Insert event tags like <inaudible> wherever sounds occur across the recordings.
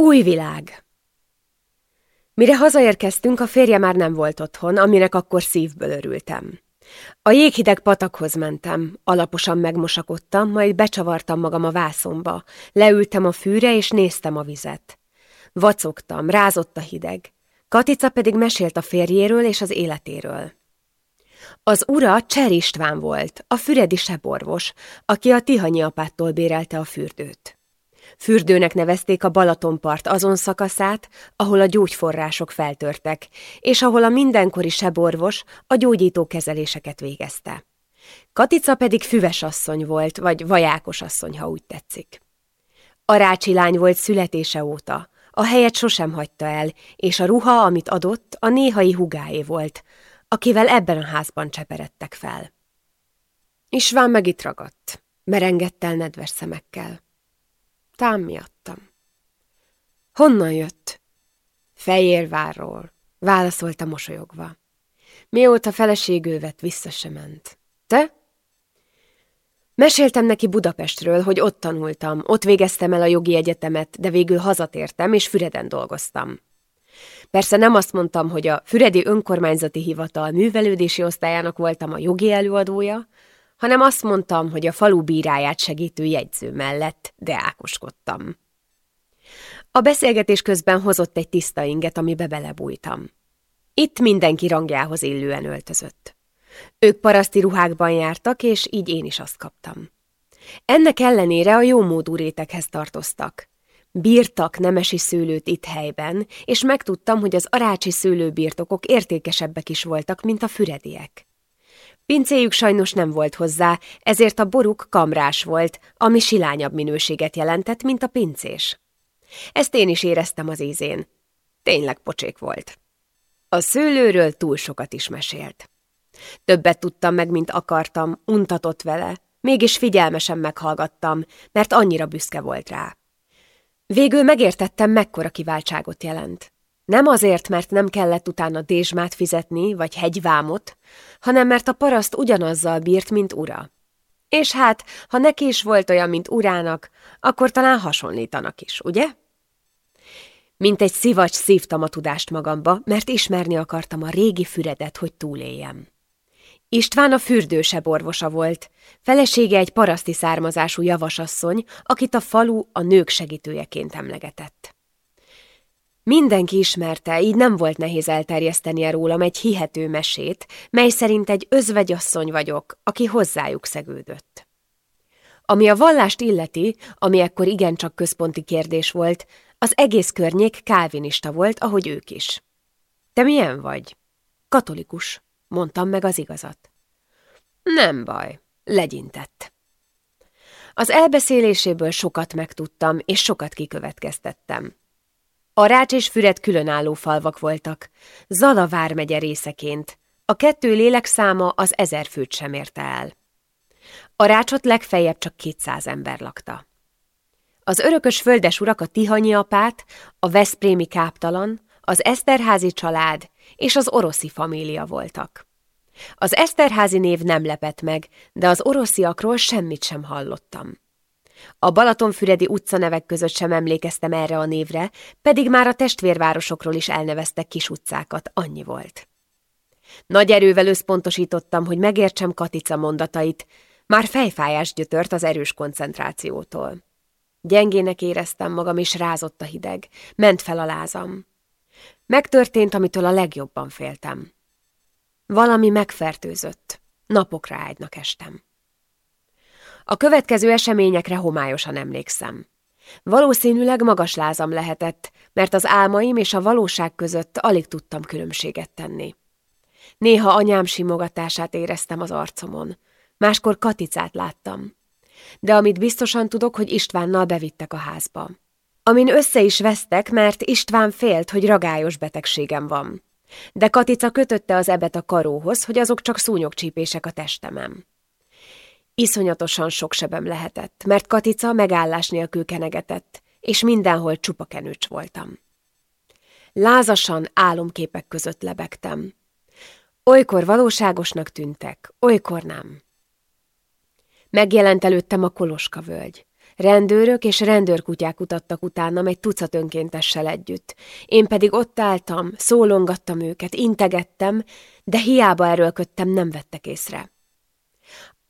Új világ Mire hazaérkeztünk, a férje már nem volt otthon, aminek akkor szívből örültem. A jéghideg patakhoz mentem, alaposan megmosakodtam, majd becsavartam magam a vászomba, leültem a fűre és néztem a vizet. Vacogtam, rázott a hideg. Katica pedig mesélt a férjéről és az életéről. Az ura Cser István volt, a füredi seborvos, aki a Tihanyi apától bérelte a fürdőt. Fürdőnek nevezték a Balatonpart azon szakaszát, ahol a gyógyforrások feltörtek, és ahol a mindenkori seborvos a gyógyító kezeléseket végezte. Katica pedig füves asszony volt, vagy vajákos asszony, ha úgy tetszik. Arácsi lány volt születése óta, a helyet sosem hagyta el, és a ruha, amit adott, a néhai hugáé volt, akivel ebben a házban cseperedtek fel. Isván meg itt ragadt, merengett el nedves szemekkel. Tám miattam. Honnan jött? Fejérvárról, válaszolta mosolyogva. Mióta feleségül vett, vissza se ment. Te? Meséltem neki Budapestről, hogy ott tanultam, ott végeztem el a jogi egyetemet, de végül hazatértem, és Füreden dolgoztam. Persze nem azt mondtam, hogy a Füredi Önkormányzati Hivatal művelődési osztályának voltam a jogi előadója, hanem azt mondtam, hogy a falu bíráját segítő jegyző mellett deákoskodtam. A beszélgetés közben hozott egy tiszta inget, amibe belebújtam. Itt mindenki rangjához illően öltözött. Ők paraszti ruhákban jártak, és így én is azt kaptam. Ennek ellenére a jómódú réteghez tartoztak. Bírtak nemesi szőlőt itt helyben, és megtudtam, hogy az arácsi szőlőbirtokok értékesebbek is voltak, mint a fürediek. Pincéjük sajnos nem volt hozzá, ezért a boruk kamrás volt, ami silányabb minőséget jelentett, mint a pincés. Ezt én is éreztem az ízén. Tényleg pocsék volt. A szőlőről túl sokat is mesélt. Többet tudtam meg, mint akartam, untatott vele, mégis figyelmesen meghallgattam, mert annyira büszke volt rá. Végül megértettem, mekkora kiváltságot jelent. Nem azért, mert nem kellett utána dézsmát fizetni, vagy hegyvámot, hanem mert a paraszt ugyanazzal bírt, mint ura. És hát, ha neki is volt olyan, mint urának, akkor talán hasonlítanak is, ugye? Mint egy szivacs szívtam a tudást magamba, mert ismerni akartam a régi füredet, hogy túléljem. István a fürdősebb orvosa volt, felesége egy paraszti származású javasasszony, akit a falu a nők segítőjeként emlegetett. Mindenki ismerte, így nem volt nehéz elterjesztenie rólam egy hihető mesét, mely szerint egy özvegyasszony vagyok, aki hozzájuk szegődött. Ami a vallást illeti, ami ekkor igencsak központi kérdés volt, az egész környék kálvinista volt, ahogy ők is. Te milyen vagy? Katolikus, mondtam meg az igazat. Nem baj, legyintett. Az elbeszéléséből sokat megtudtam, és sokat kikövetkeztettem. A Rács és Füred különálló falvak voltak, Zala vármegye részeként. A kettő lélekszáma az ezer főt sem érte el. A Rácsot legfeljebb csak kétszáz ember lakta. Az örökös földes urak a Tihanyi apát, a Veszprémi káptalan, az Eszterházi család és az oroszi família voltak. Az Eszterházi név nem lepett meg, de az orosziakról semmit sem hallottam. A Balatonfüredi utcanevek között sem emlékeztem erre a névre, pedig már a testvérvárosokról is elneveztek kis utcákat, annyi volt. Nagy erővel összpontosítottam, hogy megértsem Katica mondatait, már fejfájás gyötört az erős koncentrációtól. Gyengének éreztem magam, és rázott a hideg. Ment fel a lázam. Megtörtént, amitől a legjobban féltem. Valami megfertőzött. Napokra ágynak estem. A következő eseményekre homályosan emlékszem. Valószínűleg magas lázam lehetett, mert az álmaim és a valóság között alig tudtam különbséget tenni. Néha anyám simogatását éreztem az arcomon, máskor Katicát láttam. De amit biztosan tudok, hogy Istvánnal bevittek a házba. Amin össze is vesztek, mert István félt, hogy ragályos betegségem van. De Katica kötötte az ebet a karóhoz, hogy azok csak szúnyogcsípések a testemem. Iszonyatosan sok sebem lehetett, mert Katica megállás nélkül kenegetett, és mindenhol csupa kenőcs voltam. Lázasan álomképek között lebegtem. Olykor valóságosnak tűntek, olykor nem. Megjelent előttem a Koloska völgy. Rendőrök és rendőrkutyák kutattak utánam egy tucat önkéntessel együtt. Én pedig ott álltam, szólongattam őket, integettem, de hiába erőlködtem, nem vettek észre.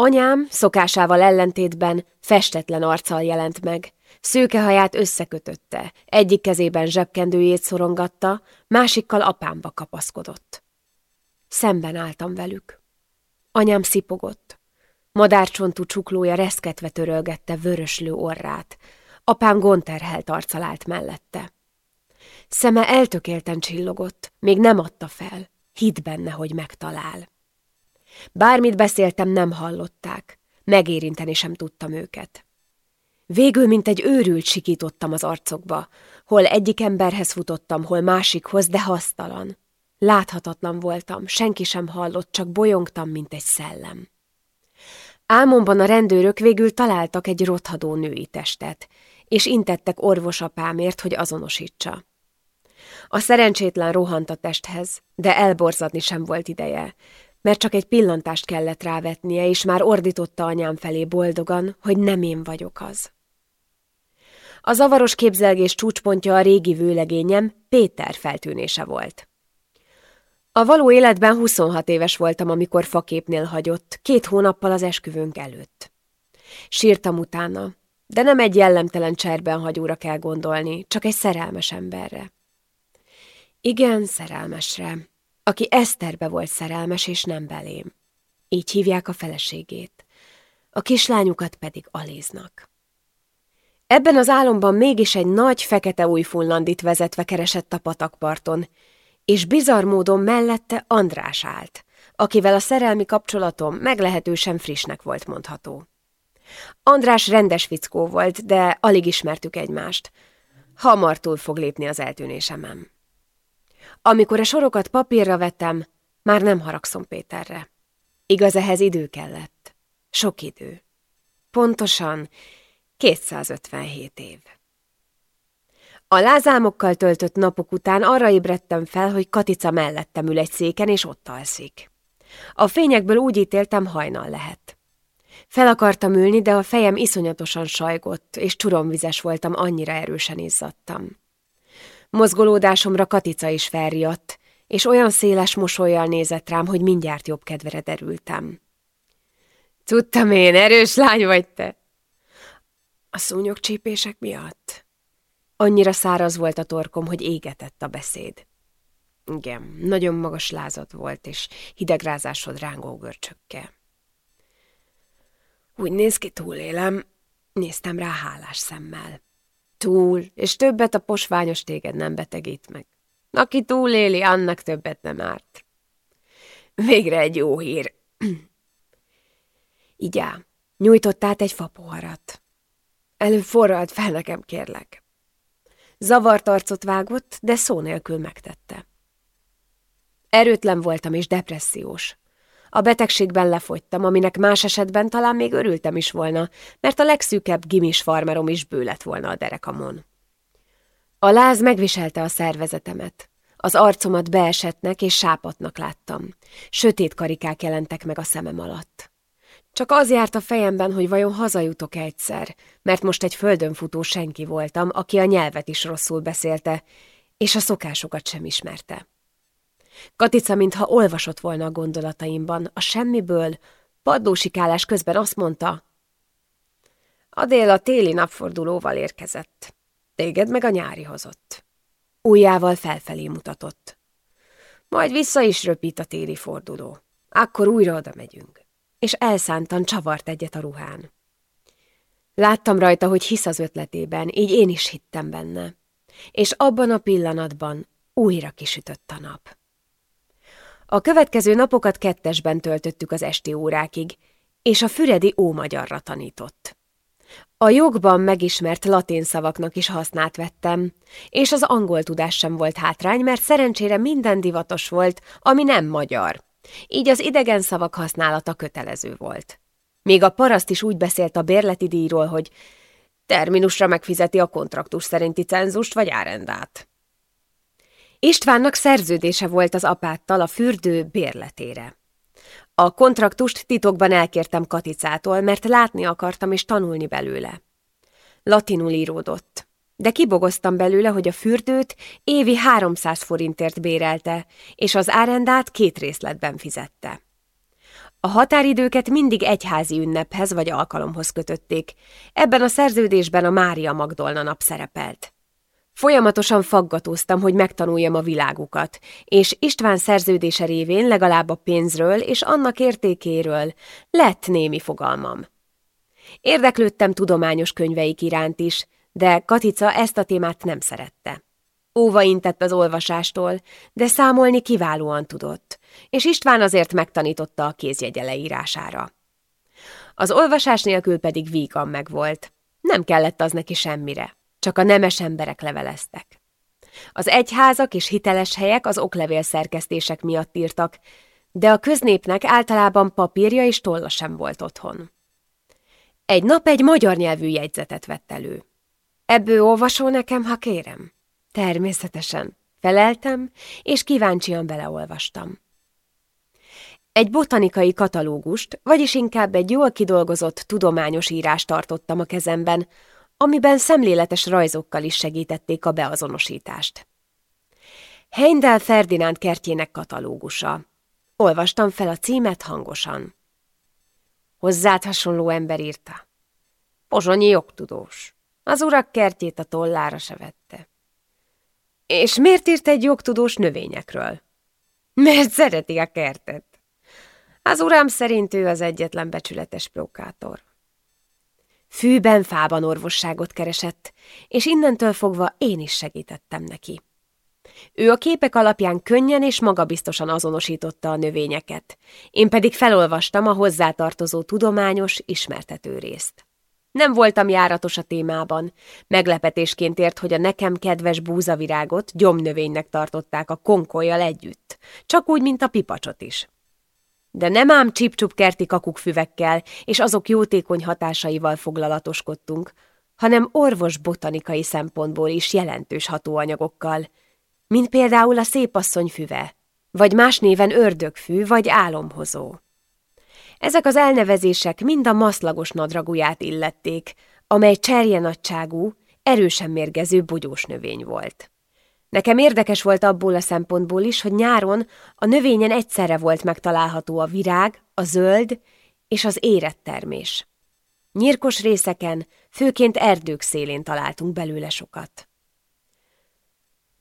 Anyám szokásával ellentétben festetlen arccal jelent meg. Szőkehaját összekötötte, egyik kezében zsebkendőjét szorongatta, másikkal apámba kapaszkodott. Szemben álltam velük. Anyám szipogott. Madárcsontú csuklója reszketve törölgette vöröslő orrát. Apám gonterhelt arccal állt mellette. Szeme eltökélten csillogott, még nem adta fel. Hidd benne, hogy megtalál. Bármit beszéltem, nem hallották. Megérinteni sem tudtam őket. Végül, mint egy őrült sikítottam az arcokba. Hol egyik emberhez futottam, hol másikhoz, de hasztalan. Láthatatlan voltam, senki sem hallott, csak bolyongtam, mint egy szellem. Álmomban a rendőrök végül találtak egy rothadó női testet, és intettek orvosapámért, hogy azonosítsa. A szerencsétlen rohant a testhez, de elborzadni sem volt ideje, mert csak egy pillantást kellett rávetnie, és már ordította anyám felé boldogan, hogy nem én vagyok az. A zavaros képzelgés csúcspontja a régi vőlegényem Péter feltűnése volt. A való életben 26 éves voltam, amikor faképnél hagyott, két hónappal az esküvőnk előtt. Sírtam utána, de nem egy jellemtelen cserben hagyóra kell gondolni, csak egy szerelmes emberre. Igen, szerelmesre, aki Eszterbe volt szerelmes, és nem belém. Így hívják a feleségét. A kislányukat pedig Aléznak. Ebben az álomban mégis egy nagy, fekete újfullandit vezetve keresett a patakparton, és bizarr módon mellette András állt, akivel a szerelmi kapcsolatom meglehetősen frissnek volt mondható. András rendes fickó volt, de alig ismertük egymást. Hamar túl fog lépni az eltűnésemem. Amikor a sorokat papírra vettem, már nem haragszom Péterre. Igaz, ehhez idő kellett. Sok idő. Pontosan 257 év. A lázámokkal töltött napok után arra ébredtem fel, hogy Katica mellettem ül egy széken, és ott alszik. A fényekből úgy ítéltem, hajnal lehet. Fel akartam ülni, de a fejem iszonyatosan sajgott, és csuromvizes voltam, annyira erősen izzadtam. Mozgolódásomra Katica is felriadt, és olyan széles mosolyjal nézett rám, hogy mindjárt jobb kedvere derültem. Tudtam én, erős lány vagy te! A szúnyogcsípések miatt? Annyira száraz volt a torkom, hogy égetett a beszéd. Igen, nagyon magas lázat volt, és hidegrázásod rángó görcsökkel. Úgy néz ki, túlélem. Néztem rá hálás szemmel. Túl, és többet a posványos téged nem betegít meg. Aki túléli, annak többet nem árt. Végre egy jó hír. <clears throat> Így áll, nyújtott át egy fapoharat. Előbb forralt fel nekem, kérlek. Zavart arcot vágott, de szó nélkül megtette. Erőtlen voltam és depressziós. A betegségben lefogytam, aminek más esetben talán még örültem is volna, mert a legszűkebb gimis farmerom is bő lett volna a derekamon. A láz megviselte a szervezetemet. Az arcomat beesettnek és sápatnak láttam. Sötét karikák jelentek meg a szemem alatt. Csak az járt a fejemben, hogy vajon hazajutok egyszer, mert most egy földön futó senki voltam, aki a nyelvet is rosszul beszélte, és a szokásokat sem ismerte. Katica, mintha olvasott volna a gondolataimban, a semmiből, padlósikálás közben azt mondta, Adél a téli napfordulóval érkezett. Téged meg a nyári hozott. Újjával felfelé mutatott. Majd vissza is röpít a téli forduló. Akkor újra oda megyünk. És elszántan csavart egyet a ruhán. Láttam rajta, hogy hisz az ötletében, így én is hittem benne. És abban a pillanatban újra kisütött a nap. A következő napokat kettesben töltöttük az esti órákig, és a Füredi ómagyarra tanított. A jogban megismert latin szavaknak is hasznát vettem, és az angol tudás sem volt hátrány, mert szerencsére minden divatos volt, ami nem magyar. Így az idegen szavak használata kötelező volt. Még a paraszt is úgy beszélt a bérleti díjról, hogy terminusra megfizeti a kontraktus szerinti cenzust vagy árendát. Istvánnak szerződése volt az apáttal a fürdő bérletére. A kontraktust titokban elkértem Katicától, mert látni akartam és tanulni belőle. Latinul íródott. De kibogoztam belőle, hogy a fürdőt évi 300 forintért bérelte, és az árendát két részletben fizette. A határidőket mindig egyházi ünnephez vagy alkalomhoz kötötték. Ebben a szerződésben a Mária Magdolna nap szerepelt. Folyamatosan faggatóztam, hogy megtanuljam a világukat, és István szerződése révén legalább a pénzről és annak értékéről lett némi fogalmam. Érdeklődtem tudományos könyveik iránt is, de Katica ezt a témát nem szerette. Óva intett az olvasástól, de számolni kiválóan tudott, és István azért megtanította a kézjegye leírására. Az olvasás nélkül pedig vígan megvolt. Nem kellett az neki semmire, csak a nemes emberek leveleztek. Az egyházak és hiteles helyek az oklevél szerkesztések miatt írtak, de a köznépnek általában papírja és tolla sem volt otthon. Egy nap egy magyar nyelvű jegyzetet vett elő. Ebből olvasol nekem, ha kérem? Természetesen. Feleltem, és kíváncsian beleolvastam. Egy botanikai katalógust, vagyis inkább egy jól kidolgozott tudományos írást tartottam a kezemben, amiben szemléletes rajzokkal is segítették a beazonosítást. Heindel Ferdinánd kertjének katalógusa. Olvastam fel a címet hangosan. Hozzád hasonló ember írta. Pozsonyi jogtudós. Az urak kertjét a tollára se vette. És miért írt egy jogtudós növényekről? Mert szereti a kertet. Az uram szerint ő az egyetlen becsületes prókátor. Fűben, fában orvosságot keresett, és innentől fogva én is segítettem neki. Ő a képek alapján könnyen és magabiztosan azonosította a növényeket, én pedig felolvastam a hozzátartozó tudományos, ismertető részt. Nem voltam járatos a témában. Meglepetésként ért, hogy a nekem kedves búzavirágot gyomnövénynek tartották a konkolyjal együtt, csak úgy, mint a pipacsot is. De nem ám csipcsup kerti kakukfüvekkel és azok jótékony hatásaival foglalatoskodtunk, hanem orvos botanikai szempontból is jelentős hatóanyagokkal, mint például a szépasszony füve, vagy más néven ördögfű vagy álomhozó. Ezek az elnevezések mind a maszlagos nadraguját illették, amely cserje nagyságú, erősen mérgező bogyós növény volt. Nekem érdekes volt abból a szempontból is, hogy nyáron a növényen egyszerre volt megtalálható a virág, a zöld és az érett termés. Nyírkos részeken, főként erdők szélén találtunk belőle sokat.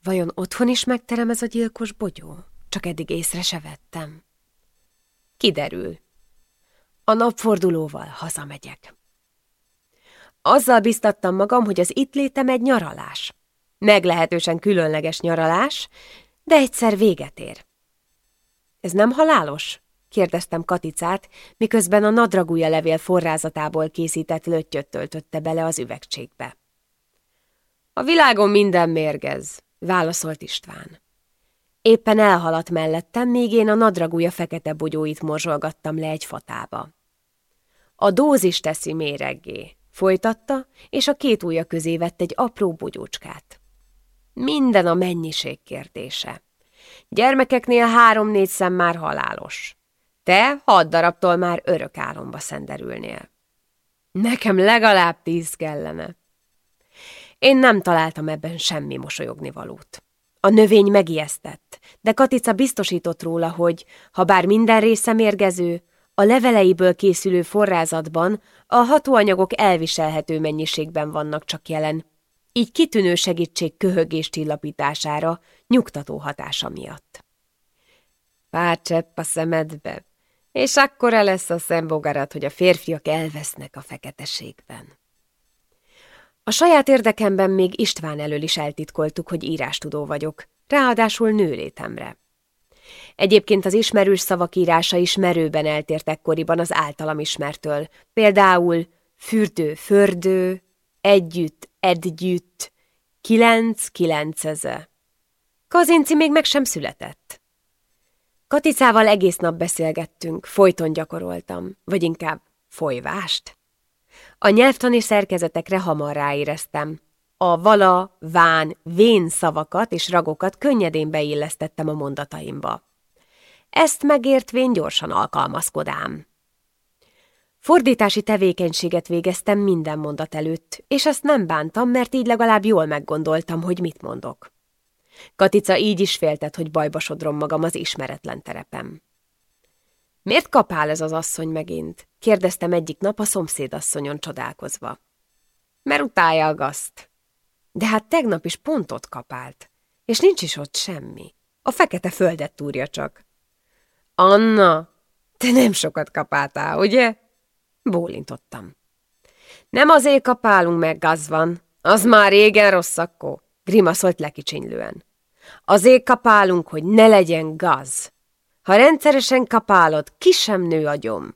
Vajon otthon is megterem ez a gyilkos bogyó? Csak eddig észre se vettem. Kiderül. A napfordulóval hazamegyek. Azzal biztattam magam, hogy az itt létem egy nyaralás. Meglehetősen különleges nyaralás, de egyszer véget ér. Ez nem halálos? kérdeztem Katicát, miközben a nadragúja levél forrázatából készített löttyöt töltötte bele az üvegcsékbe. A világon minden mérgez, válaszolt István. Éppen elhaladt mellettem, míg én a nadragúja fekete bogyóit morzsolgattam le egy fatába. A dózis teszi méreggé, folytatta, és a két ujja közé vett egy apró bogyócskát. Minden a mennyiség kérdése. Gyermekeknél három-négy szem már halálos. Te hat darabtól már örök álomba szenderülnél. Nekem legalább tíz kellene. Én nem találtam ebben semmi mosolyogni valót. A növény megijesztett, de Katica biztosított róla, hogy, ha bár minden része mérgező, a leveleiből készülő forrázatban a hatóanyagok elviselhető mennyiségben vannak csak jelen, így kitűnő segítség köhögés csillapítására, nyugtató hatása miatt. Pár csepp a szemedbe, és akkora lesz a szembogarat, hogy a férfiak elvesznek a feketeségben. A saját érdekemben még István elől is eltitkoltuk, hogy írástudó vagyok, ráadásul nőlétemre. Egyébként az ismerős szavak írása is merőben eltért ekkoriban az általam ismertől, például fürdő, fördő, együtt, együtt, kilenc, kilenceze. Kazinci még meg sem született. Katicával egész nap beszélgettünk, folyton gyakoroltam, vagy inkább folyvást. A nyelvtani szerkezetekre hamar ráéreztem. A vala, ván, vén szavakat és ragokat könnyedén beillesztettem a mondataimba. Ezt megértvén gyorsan alkalmazkodám. Fordítási tevékenységet végeztem minden mondat előtt, és ezt nem bántam, mert így legalább jól meggondoltam, hogy mit mondok. Katica így is féltett, hogy bajba sodrom magam az ismeretlen terepem. Miért kapál ez az asszony megint? kérdeztem egyik nap a szomszédasszonyon csodálkozva. Mert utálja a gaszt. De hát tegnap is pontot kapált, és nincs is ott semmi. A fekete földet túrja csak. Anna, te nem sokat kapáltál, ugye? Bólintottam. Nem azért kapálunk meg, gaz van. Az már régen rossz akkor, grimaszolt lekicsinylően. Azért kapálunk, hogy ne legyen gaz. Ha rendszeresen kapálod, ki sem nő agyom.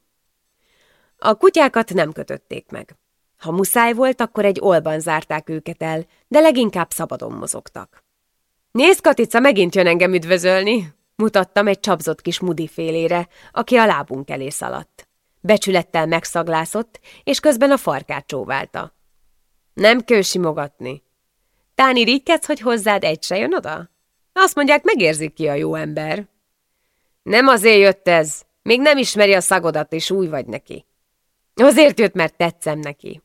A kutyákat nem kötötték meg. Ha muszáj volt, akkor egy olban zárták őket el, de leginkább szabadon mozogtak. Nézd, Katica, megint jön engem üdvözölni, mutattam egy csapzott kis mudi félére, aki a lábunk elé szaladt. Becsülettel megszaglászott, és közben a farkát csóválta. Nem kell simogatni. Táni irigykedsz, hogy hozzád egy se jön oda? Azt mondják, megérzik ki a jó ember. Nem azért jött ez, még nem ismeri a szagodat, és új vagy neki. Azért jött, mert tetszem neki.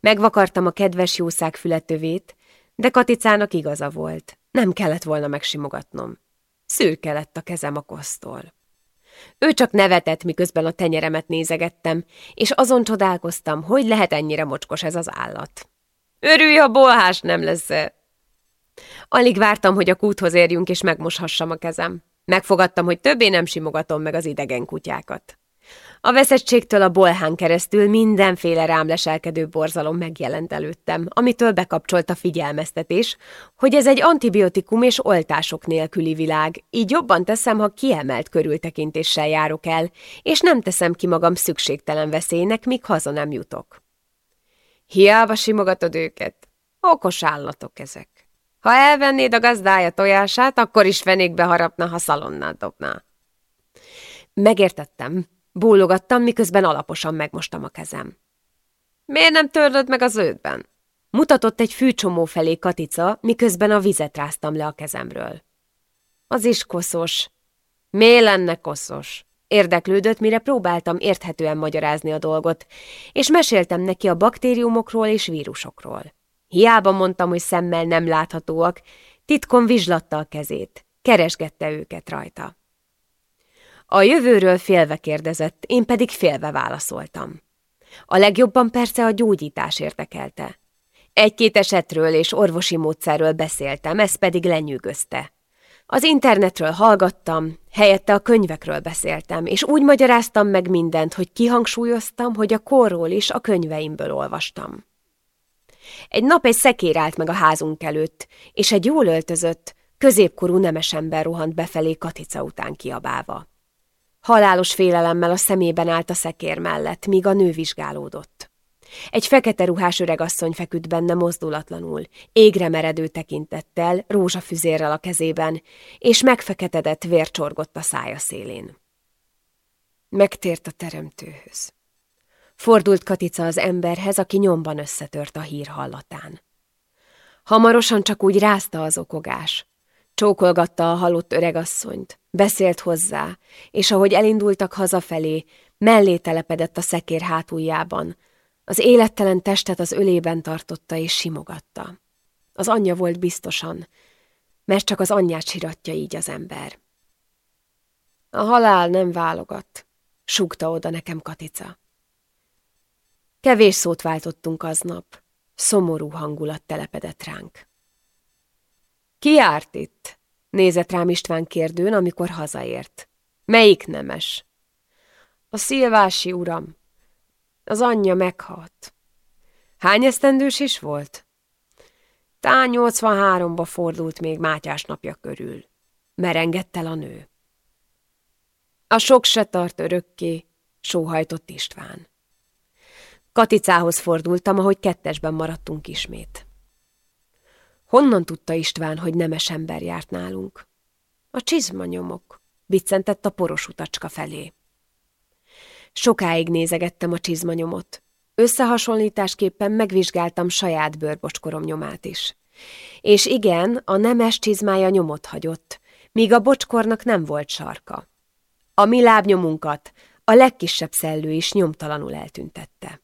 Megvakartam a kedves jószág fületövét, de Katicának igaza volt. Nem kellett volna megsimogatnom. Szürke lett a kezem a kosztól. Ő csak nevetett, miközben a tenyeremet nézegettem, és azon csodálkoztam, hogy lehet ennyire mocskos ez az állat. Örülj, ha bolhás nem lesz -e. Alig vártam, hogy a kúthoz érjünk, és megmoshassam a kezem. Megfogadtam, hogy többé nem simogatom meg az idegen kutyákat. A veszettségtől a bolhán keresztül mindenféle rám leselkedő borzalom megjelent előttem, amitől bekapcsolt a figyelmeztetés, hogy ez egy antibiotikum és oltások nélküli világ, így jobban teszem, ha kiemelt körültekintéssel járok el, és nem teszem ki magam szükségtelen veszélynek, míg haza nem jutok. Hiába simogatod őket. Okos állatok ezek. Ha elvennéd a gazdája tojását, akkor is fenékbe harapna, ha szalonnát dobná. Megértettem, Bólogattam, miközben alaposan megmostam a kezem. Miért nem törlöd meg az ődben? Mutatott egy fűcsomó felé Katica, miközben a vizet ráztam le a kezemről. Az is koszos. Miért lenne koszos? Érdeklődött, mire próbáltam érthetően magyarázni a dolgot, és meséltem neki a baktériumokról és vírusokról. Hiába mondtam, hogy szemmel nem láthatóak, titkon vizslatta a kezét, keresgette őket rajta. A jövőről félve kérdezett, én pedig félve válaszoltam. A legjobban persze a gyógyítás érdekelte. Egy-két esetről és orvosi módszerről beszéltem, ez pedig lenyűgözte. Az internetről hallgattam, helyette a könyvekről beszéltem, és úgy magyaráztam meg mindent, hogy kihangsúlyoztam, hogy a korról is a könyveimből olvastam. Egy nap egy szekér állt meg a házunk előtt, és egy jól öltözött, középkorú nemesember rohant befelé Katica után kiabálva. Halálos félelemmel a szemében állt a szekér mellett, míg a nő vizsgálódott. Egy fekete ruhás öregasszony feküdt benne mozdulatlanul, égre meredő tekintettel, rózsafüzérrel a kezében, és megfeketedett vér csorgott a szája szélén. Megtért a teremtőhöz. Fordult Katica az emberhez, aki nyomban összetört a hír hallatán. Hamarosan csak úgy rázta az okogás. Csókolgatta a halott öregasszonyt, beszélt hozzá, és ahogy elindultak hazafelé, mellé telepedett a szekér hátuljában. Az élettelen testet az ölében tartotta és simogatta. Az anyja volt biztosan, mert csak az anyját siratja így az ember. A halál nem válogat, súgta oda nekem Katica. Kevés szót váltottunk aznap, szomorú hangulat telepedett ránk. Ki járt itt? Nézett rám István kérdőn, amikor hazaért. Melyik nemes? A szilvási uram. Az anyja meghalt. Hány esztendős is volt? Tá 83-ba fordult még Mátyás napja körül. Merengett el a nő. A sok se tart örökké, sóhajtott István. Katicához fordultam, ahogy kettesben maradtunk ismét. Honnan tudta István, hogy nemes ember járt nálunk? A csizmanyomok, biccentett a poros utacska felé. Sokáig nézegettem a csizmanyomot. Összehasonlításképpen megvizsgáltam saját bőrbocskorom nyomát is. És igen, a nemes csizmája nyomot hagyott, míg a bocskornak nem volt sarka. A mi lábnyomunkat a legkisebb szellő is nyomtalanul eltüntette.